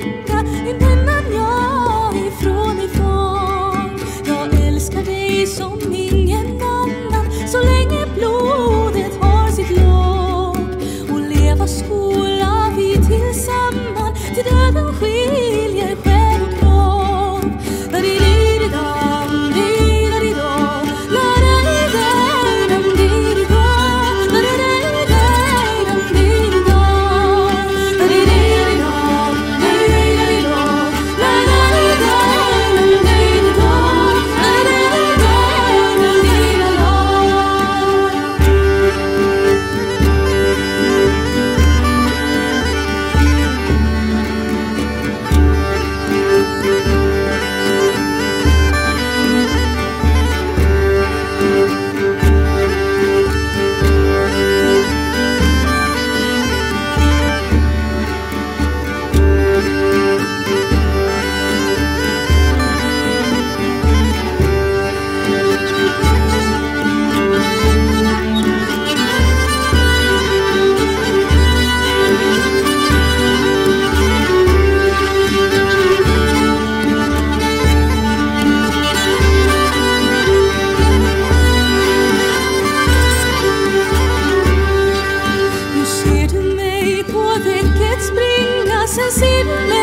You. necesito